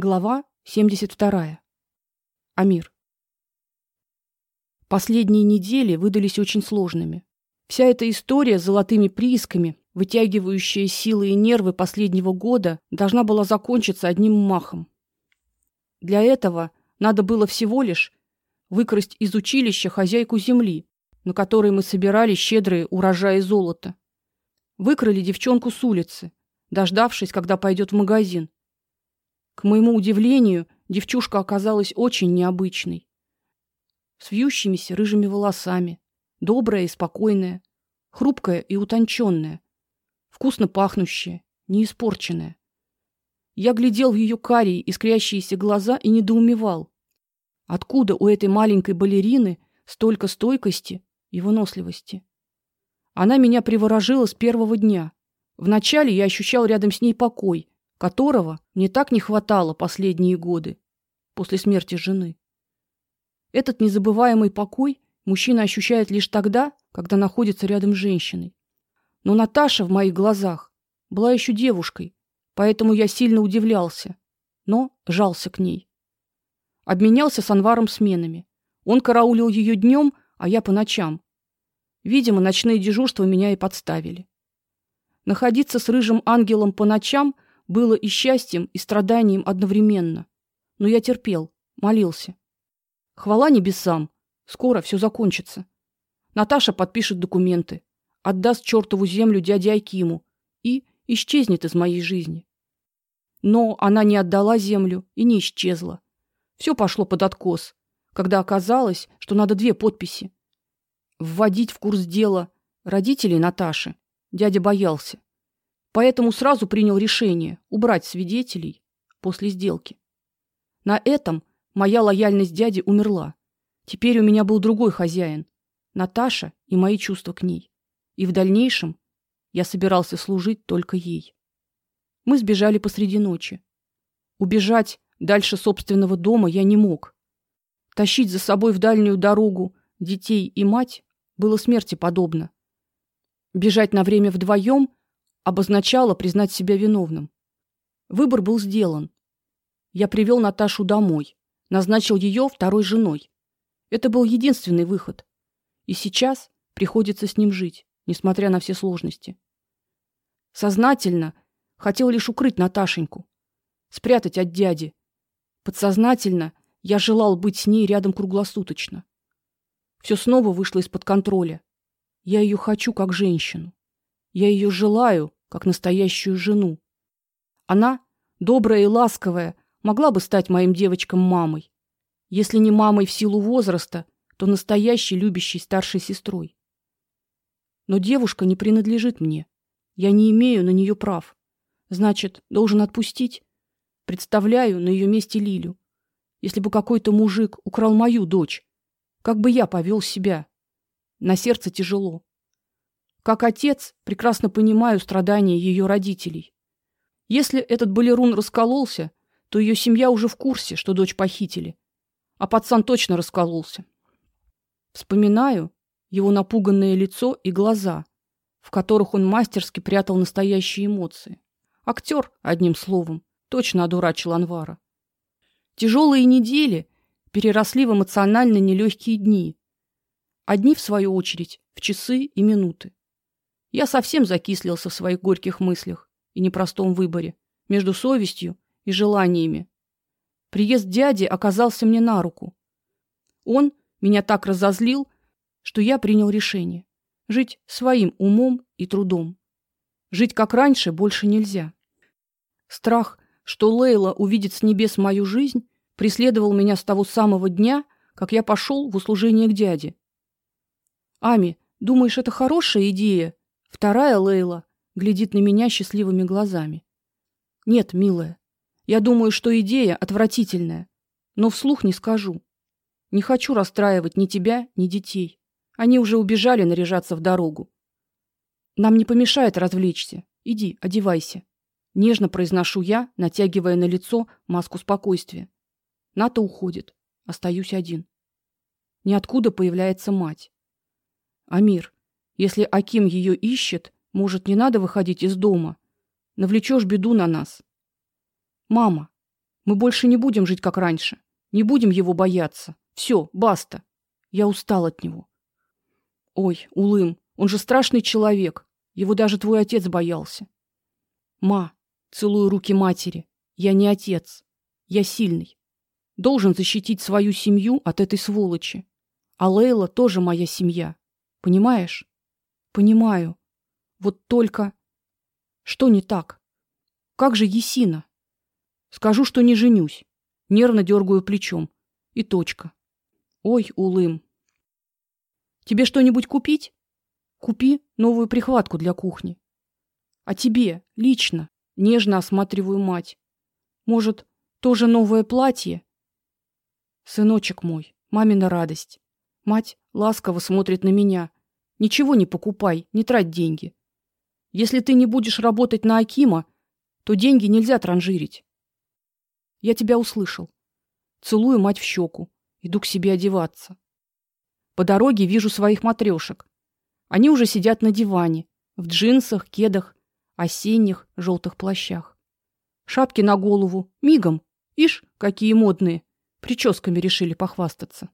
Глава 72. Амир. Последние недели выдались очень сложными. Вся эта история с золотыми приисками, вытягивающая силы и нервы последнего года, должна была закончиться одним махом. Для этого надо было всего лишь выкрасть из училища хозяйку земли, на которой мы собирали щедрые урожаи золота. Выкрали девчонку с улицы, дождавшись, когда пойдет в магазин к моему удивлению, девчушка оказалась очень необычной. С вьющимися рыжими волосами, добрая и спокойная, хрупкая и утонченная, вкусно пахнущая, не испорченная. Я глядел в ее карие искрящиеся глаза и недоумевал, откуда у этой маленькой балерины столько стойкости и выносливости. Она меня приворожила с первого дня. Вначале я ощущал рядом с ней покой, которого мне так не хватало последние годы после смерти жены. Этот незабываемый покой мужчина ощущает лишь тогда, когда находится рядом с женщиной. Но Наташа в моих глазах была еще девушкой, поэтому я сильно удивлялся, но жался к ней. Обменялся с Анваром сменами. Он караулил ее днем, а я по ночам. Видимо, ночные дежурства меня и подставили. Находиться с рыжим ангелом по ночам – было и счастьем, и страданием одновременно. Но я терпел, молился. Хвала небесам, скоро все закончится. Наташа подпишет документы, отдаст чертову землю дяде Акиму и исчезнет из моей жизни. Но она не отдала землю и не исчезла. Все пошло под откос, когда оказалось, что надо две подписи. Вводить в курс дела родителей Наташи дядя боялся. Поэтому сразу принял решение убрать свидетелей после сделки. На этом моя лояльность дяде умерла. Теперь у меня был другой хозяин Наташа и мои чувства к ней. И в дальнейшем я собирался служить только ей. Мы сбежали посреди ночи. Убежать дальше собственного дома я не мог. Тащить за собой в дальнюю дорогу детей и мать было смерти подобно. Бежать на время вдвоем обозначало признать себя виновным. Выбор был сделан. Я привел Наташу домой, назначил ее второй женой. Это был единственный выход. И сейчас приходится с ним жить, несмотря на все сложности. Сознательно хотел лишь укрыть Наташеньку, спрятать от дяди. Подсознательно я желал быть с ней рядом круглосуточно. Все снова вышло из-под контроля. Я ее хочу как женщину. Я ее желаю, как настоящую жену. Она, добрая и ласковая, могла бы стать моим девочкам мамой. Если не мамой в силу возраста, то настоящей любящей старшей сестрой. Но девушка не принадлежит мне. Я не имею на нее прав. Значит, должен отпустить. Представляю на ее месте Лилю. Если бы какой-то мужик украл мою дочь, как бы я повел себя? На сердце тяжело. Как отец, прекрасно понимаю страдания ее родителей. Если этот балерун раскололся, то ее семья уже в курсе, что дочь похитили. А пацан точно раскололся. Вспоминаю его напуганное лицо и глаза, в которых он мастерски прятал настоящие эмоции. Актер, одним словом, точно одурачил Анвара. Тяжелые недели переросли в эмоционально нелегкие дни. Одни в свою очередь в часы и минуты. Я совсем закислился в своих горьких мыслях и непростом выборе между совестью и желаниями. Приезд дяди оказался мне на руку. Он меня так разозлил, что я принял решение жить своим умом и трудом. Жить как раньше больше нельзя. Страх, что Лейла увидит с небес мою жизнь, преследовал меня с того самого дня, как я пошел в услужение к дяде. Ами, думаешь, это хорошая идея Вторая Лейла глядит на меня счастливыми глазами. Нет, милая. Я думаю, что идея отвратительная, но вслух не скажу. Не хочу расстраивать ни тебя, ни детей. Они уже убежали наряжаться в дорогу. Нам не помешает развлечься. Иди, одевайся. Нежно произношу я, натягивая на лицо маску спокойствия. Ната уходит. Остаюсь один. Ниоткуда появляется мать. Амир, если Аким ее ищет, может, не надо выходить из дома. Навлечешь беду на нас. Мама, Мы больше не будем жить как раньше. Не будем его бояться. Все, баста. Я устал от него. Ой, Улым, он же страшный человек. Его даже твой отец боялся. Ма, целую руки матери. Я не отец. Я сильный. Должен защитить свою семью от этой сволочи. А Лейла тоже моя семья. Понимаешь? Понимаю. Вот только что не так? Как же Есина? Скажу, что не женюсь. Нервно дергаю плечом. И точка. Ой, Улым. Тебе что-нибудь купить? Купи новую прихватку для кухни. А тебе лично нежно осматриваю мать. Может, тоже новое платье? Сыночек мой, мамина радость. Мать ласково смотрит на меня. Ничего не покупай, не трать деньги. Если ты не будешь работать на Акима, то деньги нельзя транжирить. Я тебя услышал. Целую мать в щеку. Иду к себе одеваться. По дороге вижу своих матрешек. Они уже сидят на диване, в джинсах, кедах, осенних желтых плащах. Шапки на голову, мигом. Ишь, какие модные. Прическами решили похвастаться.